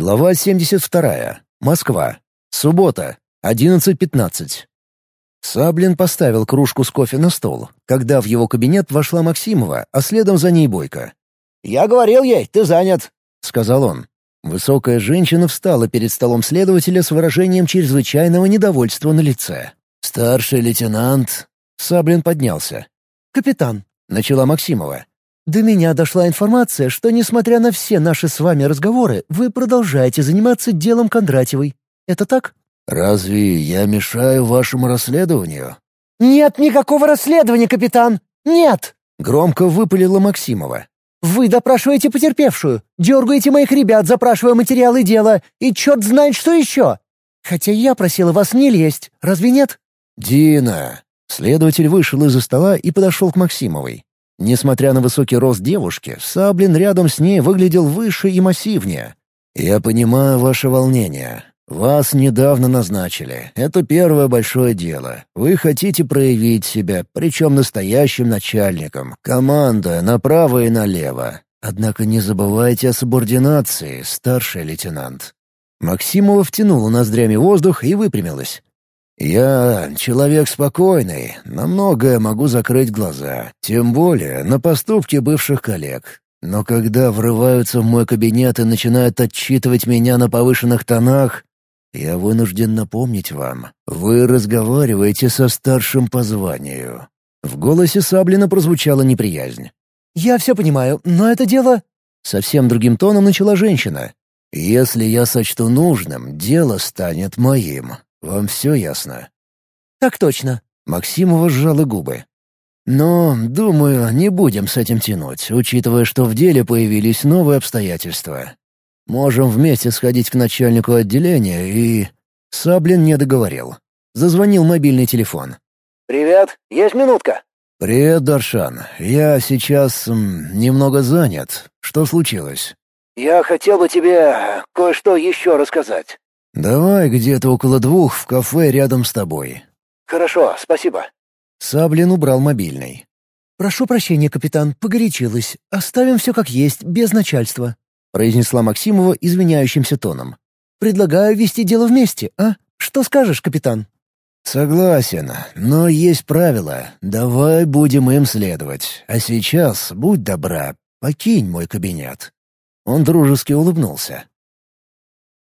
Глава 72. Москва. Суббота. 11.15. Саблин поставил кружку с кофе на стол, когда в его кабинет вошла Максимова, а следом за ней Бойко. «Я говорил ей, ты занят», — сказал он. Высокая женщина встала перед столом следователя с выражением чрезвычайного недовольства на лице. «Старший лейтенант...» Саблин поднялся. «Капитан», — начала Максимова. «До меня дошла информация, что, несмотря на все наши с вами разговоры, вы продолжаете заниматься делом Кондратьевой. Это так?» «Разве я мешаю вашему расследованию?» «Нет никакого расследования, капитан! Нет!» — громко выпалила Максимова. «Вы допрашиваете потерпевшую, дергаете моих ребят, запрашивая материалы дела, и черт знает что еще! Хотя я просила вас не лезть, разве нет?» «Дина!» Следователь вышел из-за стола и подошел к Максимовой. Несмотря на высокий рост девушки, Саблин рядом с ней выглядел выше и массивнее. «Я понимаю ваше волнение. Вас недавно назначили. Это первое большое дело. Вы хотите проявить себя, причем настоящим начальником, командуя направо и налево. Однако не забывайте о субординации, старший лейтенант». Максимова втянула ноздрями воздух и выпрямилась. «Я человек спокойный, на многое могу закрыть глаза, тем более на поступки бывших коллег. Но когда врываются в мой кабинет и начинают отчитывать меня на повышенных тонах, я вынужден напомнить вам, вы разговариваете со старшим по званию». В голосе Саблина прозвучала неприязнь. «Я все понимаю, но это дело...» Совсем другим тоном начала женщина. «Если я сочту нужным, дело станет моим. Вам все ясно?» «Так точно». Максимова сжала губы. «Но, думаю, не будем с этим тянуть, учитывая, что в деле появились новые обстоятельства. Можем вместе сходить к начальнику отделения и...» Саблин не договорил. Зазвонил мобильный телефон. «Привет, есть минутка?» «Привет, Даршан. Я сейчас м, немного занят. Что случилось?» «Я хотел бы тебе кое-что еще рассказать». «Давай где-то около двух в кафе рядом с тобой». «Хорошо, спасибо». Саблин убрал мобильный. «Прошу прощения, капитан, погорячилась. Оставим все как есть, без начальства», — произнесла Максимова извиняющимся тоном. «Предлагаю вести дело вместе, а? Что скажешь, капитан?» «Согласен, но есть правила. Давай будем им следовать. А сейчас, будь добра, покинь мой кабинет». Он дружески улыбнулся.